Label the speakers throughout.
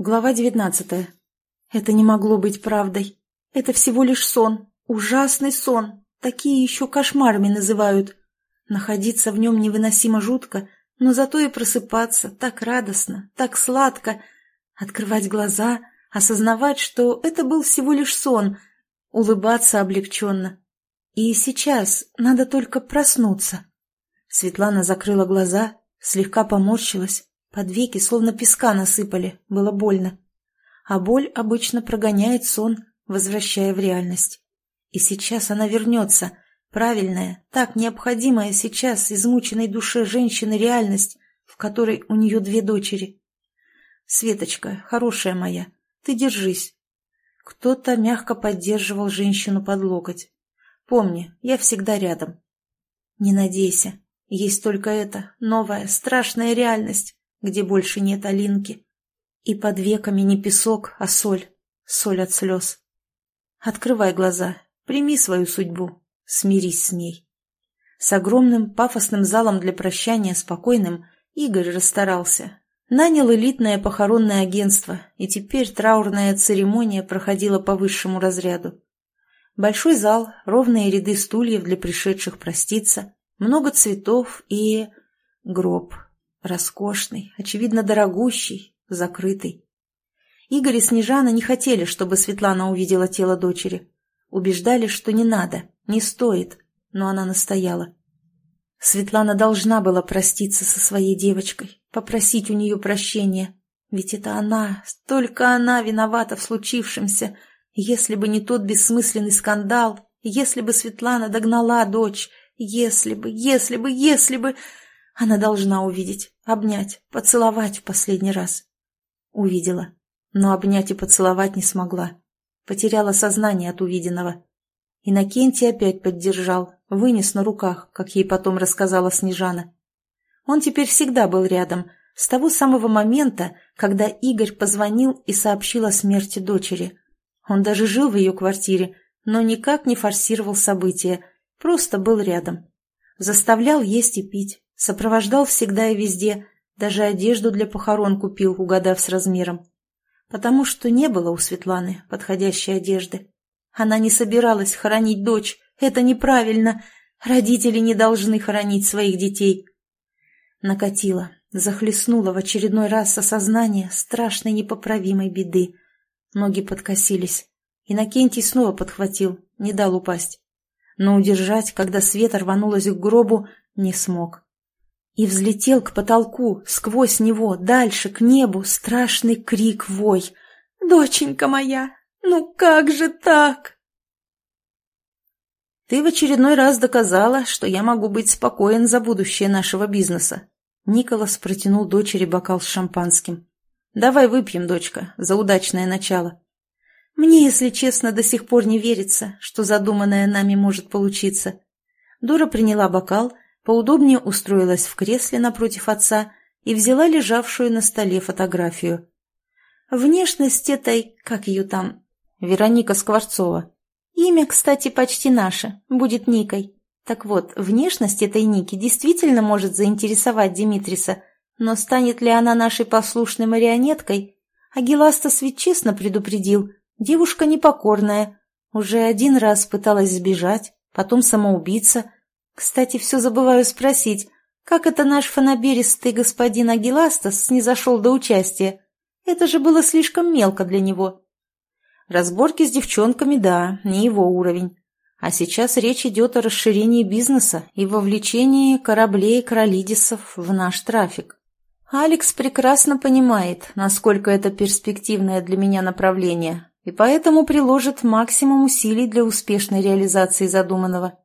Speaker 1: Глава девятнадцатая. Это не могло быть правдой. Это всего лишь сон. Ужасный сон. Такие еще кошмарами называют. Находиться в нем невыносимо жутко, но зато и просыпаться так радостно, так сладко. Открывать глаза, осознавать, что это был всего лишь сон, улыбаться облегченно. И сейчас надо только проснуться. Светлана закрыла глаза, слегка поморщилась, под веки словно песка насыпали, было больно. А боль обычно прогоняет сон, возвращая в реальность. И сейчас она вернется, правильная, так необходимая сейчас измученной душе женщины реальность, в которой у нее две дочери. «Светочка, хорошая моя, ты держись». Кто-то мягко поддерживал женщину под локоть. «Помни, я всегда рядом». «Не надейся, есть только это, новая, страшная реальность, где больше нет Алинки. И под веками не песок, а соль. Соль от слез. Открывай глаза, прими свою судьбу, смирись с ней. С огромным пафосным залом для прощания спокойным Игорь расстарался. Нанял элитное похоронное агентство, и теперь траурная церемония проходила по высшему разряду. Большой зал, ровные ряды стульев для пришедших проститься, много цветов и... гроб, Роскошный, очевидно, дорогущий, закрытый. Игорь и Снежана не хотели, чтобы Светлана увидела тело дочери. Убеждали, что не надо, не стоит, но она настояла. Светлана должна была проститься со своей девочкой, попросить у нее прощения. Ведь это она, только она виновата в случившемся. Если бы не тот бессмысленный скандал, если бы Светлана догнала дочь, если бы, если бы, если бы... Она должна увидеть, обнять, поцеловать в последний раз. Увидела, но обнять и поцеловать не смогла. Потеряла сознание от увиденного. Иннокентий опять поддержал, вынес на руках, как ей потом рассказала Снежана. Он теперь всегда был рядом, с того самого момента, когда Игорь позвонил и сообщил о смерти дочери. Он даже жил в ее квартире, но никак не форсировал события, просто был рядом. Заставлял есть и пить, Сопровождал всегда и везде, даже одежду для похорон купил, угадав с размером. Потому что не было у Светланы подходящей одежды. Она не собиралась хоронить дочь, это неправильно. Родители не должны хоронить своих детей. Накатила, захлестнула в очередной раз осознание страшной непоправимой беды. Ноги подкосились. Иннокентий снова подхватил, не дал упасть. Но удержать, когда Света рванулась к гробу, не смог и взлетел к потолку, сквозь него, дальше, к небу, страшный крик-вой. «Доченька моя, ну как же так?» «Ты в очередной раз доказала, что я могу быть спокоен за будущее нашего бизнеса». Николас протянул дочери бокал с шампанским. «Давай выпьем, дочка, за удачное начало». «Мне, если честно, до сих пор не верится, что задуманное нами может получиться». Дура приняла бокал — поудобнее устроилась в кресле напротив отца и взяла лежавшую на столе фотографию. Внешность этой, как ее там, Вероника Скворцова. Имя, кстати, почти наше, будет Никой. Так вот, внешность этой Ники действительно может заинтересовать Димитриса, но станет ли она нашей послушной марионеткой? Агиластас ведь честно предупредил, девушка непокорная, уже один раз пыталась сбежать, потом самоубийца, кстати, все забываю спросить, как это наш фанаберистый господин Агиластас снизошел до участия? Это же было слишком мелко для него. Разборки с девчонками, да, не его уровень. А сейчас речь идет о расширении бизнеса и вовлечении кораблей Кролидисов в наш трафик. Алекс прекрасно понимает, насколько это перспективное для меня направление, и поэтому приложит максимум усилий для успешной реализации задуманного.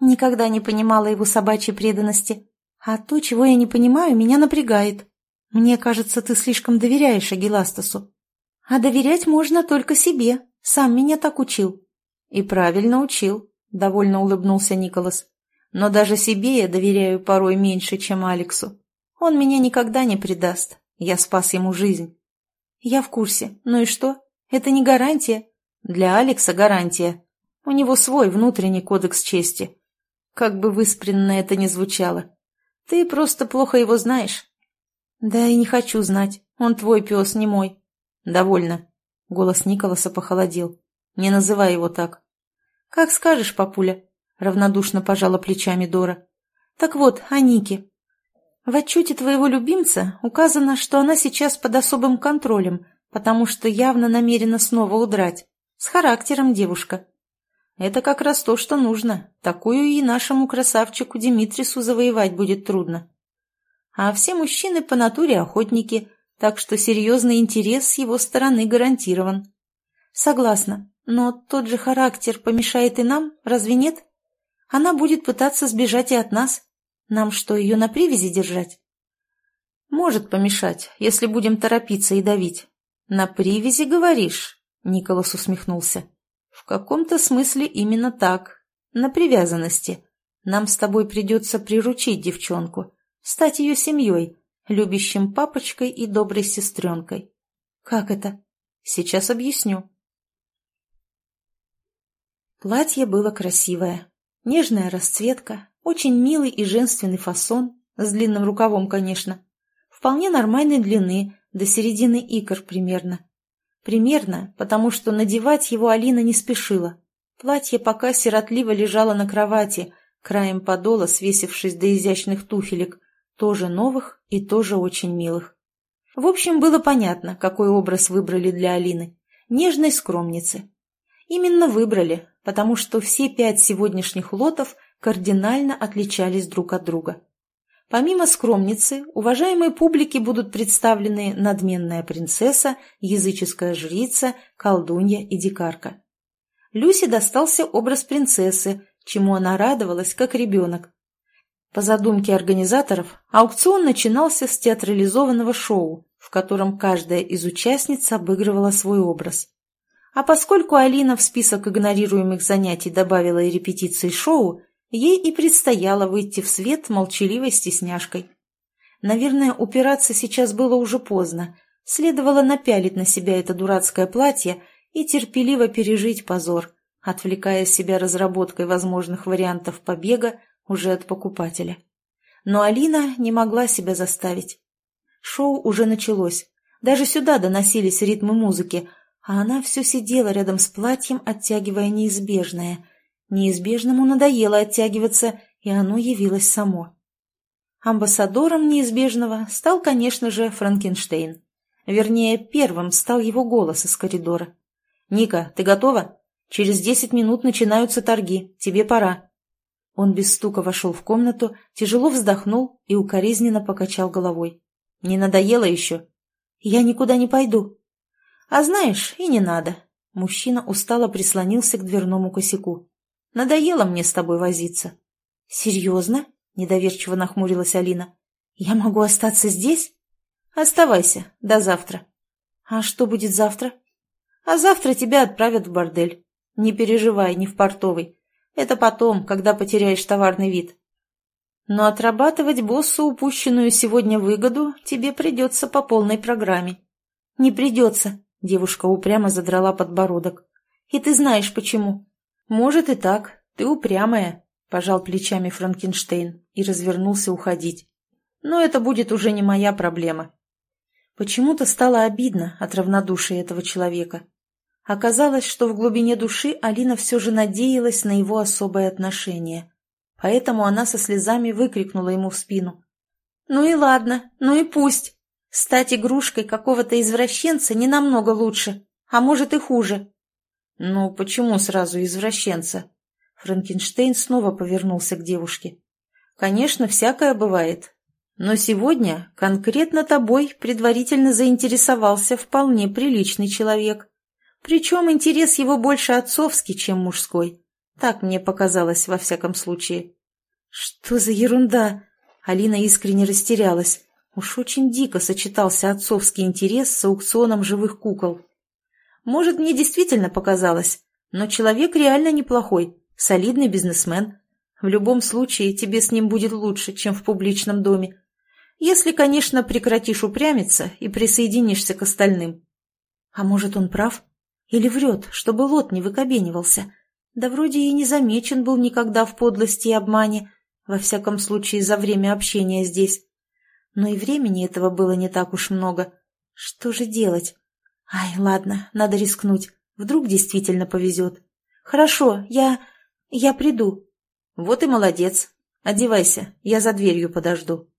Speaker 1: Никогда не понимала его собачьей преданности. А то, чего я не понимаю, меня напрягает. Мне кажется, ты слишком доверяешь Агиластасу. А доверять можно только себе. Сам меня так учил. И правильно учил, — довольно улыбнулся Николас. Но даже себе я доверяю порой меньше, чем Алексу. Он меня никогда не предаст. Я спас ему жизнь. Я в курсе. Ну и что? Это не гарантия. Для Алекса гарантия. У него свой внутренний кодекс чести. Как бы выспренно это ни звучало. Ты просто плохо его знаешь. Да и не хочу знать. Он твой пес, не мой. «Довольно». Голос Николаса похолодел. «Не называй его так». «Как скажешь, папуля», — равнодушно пожала плечами Дора. «Так вот, о Нике. В отчете твоего любимца указано, что она сейчас под особым контролем, потому что явно намерена снова удрать. С характером девушка. Это как раз то, что нужно. Такую и нашему красавчику Димитрису завоевать будет трудно. А все мужчины по натуре охотники, так что серьезный интерес с его стороны гарантирован. Согласна, но тот же характер помешает и нам, разве нет? Она будет пытаться сбежать и от нас. Нам что, ее на привязи держать? Может помешать, если будем торопиться и давить. На привязи, говоришь? Николас усмехнулся. В каком-то смысле именно так. На привязанности. Нам с тобой придется приручить девчонку, стать ее семьей, любящим папочкой и доброй сестренкой. Как это? Сейчас объясню. Платье было красивое. Нежная расцветка, очень милый и женственный фасон, с длинным рукавом, конечно. Вполне нормальной длины, до середины икр примерно. Примерно, потому что надевать его Алина не спешила. Платье пока сиротливо лежало на кровати, краем подола свесившись до изящных туфелек, тоже новых и тоже очень милых. В общем, было понятно, какой образ выбрали для Алины. Нежной скромницы. Именно выбрали, потому что все пять сегодняшних лотов кардинально отличались друг от друга. Помимо скромницы, уважаемой публике будут представлены надменная принцесса, языческая жрица, колдунья и дикарка. Люсе достался образ принцессы, чему она радовалась, как ребенок. По задумке организаторов, аукцион начинался с театрализованного шоу, в котором каждая из участниц обыгрывала свой образ. А поскольку Алина в список игнорируемых занятий добавила и репетиции шоу, ей и предстояло выйти в свет молчаливой стесняшкой. Наверное, упираться сейчас было уже поздно. Следовало напялить на себя это дурацкое платье и терпеливо пережить позор, отвлекая себя разработкой возможных вариантов побега уже от покупателя. Но Алина не могла себя заставить. Шоу уже началось. Даже сюда доносились ритмы музыки, а она все сидела рядом с платьем, оттягивая неизбежное — Неизбежному надоело оттягиваться, и оно явилось само. Амбассадором неизбежного стал, конечно же, Франкенштейн. Вернее, первым стал его голос из коридора. «Ника, ты готова? Через десять минут начинаются торги. Тебе пора». Он без стука вошел в комнату, тяжело вздохнул и укоризненно покачал головой. «Не надоело еще?» «Я никуда не пойду». «А знаешь, и не надо». Мужчина устало прислонился к дверному косяку. Надоело мне с тобой возиться». «Серьезно?» — недоверчиво нахмурилась Алина. «Я могу остаться здесь?» «Оставайся. До завтра». «А что будет завтра?» «А завтра тебя отправят в бордель. Не переживай, не в портовый. Это потом, когда потеряешь товарный вид. Но отрабатывать боссу упущенную сегодня выгоду тебе придется по полной программе». «Не придется», — девушка упрямо задрала подбородок. «И ты знаешь, почему. «Может и так. Ты упрямая», — пожал плечами Франкенштейн и развернулся уходить. «Но это будет уже не моя проблема». Почему-то стало обидно от равнодушия этого человека. Оказалось, что в глубине души Алина все же надеялась на его особое отношение. Поэтому она со слезами выкрикнула ему в спину. «Ну и ладно, ну и пусть. Стать игрушкой какого-то извращенца не намного лучше, а может и хуже. «Ну, почему сразу извращенца?» Франкенштейн снова повернулся к девушке. «Конечно, всякое бывает. Но сегодня конкретно тобой предварительно заинтересовался вполне приличный человек. Причем интерес его больше отцовский, чем мужской. Так мне показалось, во всяком случае». «Что за ерунда?» Алина искренне растерялась. Уж очень дико сочетался отцовский интерес с аукционом живых кукол. Может, мне действительно показалось, но человек реально неплохой, солидный бизнесмен. В любом случае, тебе с ним будет лучше, чем в публичном доме. Если, конечно, прекратишь упрямиться и присоединишься к остальным. А может, он прав? Или врет, чтобы лот не выкобенивался? Да вроде и не замечен был никогда в подлости и обмане, во всяком случае, за время общения здесь. Но и времени этого было не так уж много. Что же делать? Ай, ладно, надо рискнуть. Вдруг действительно повезет. Хорошо, я... я приду. Вот и молодец. Одевайся, я за дверью подожду.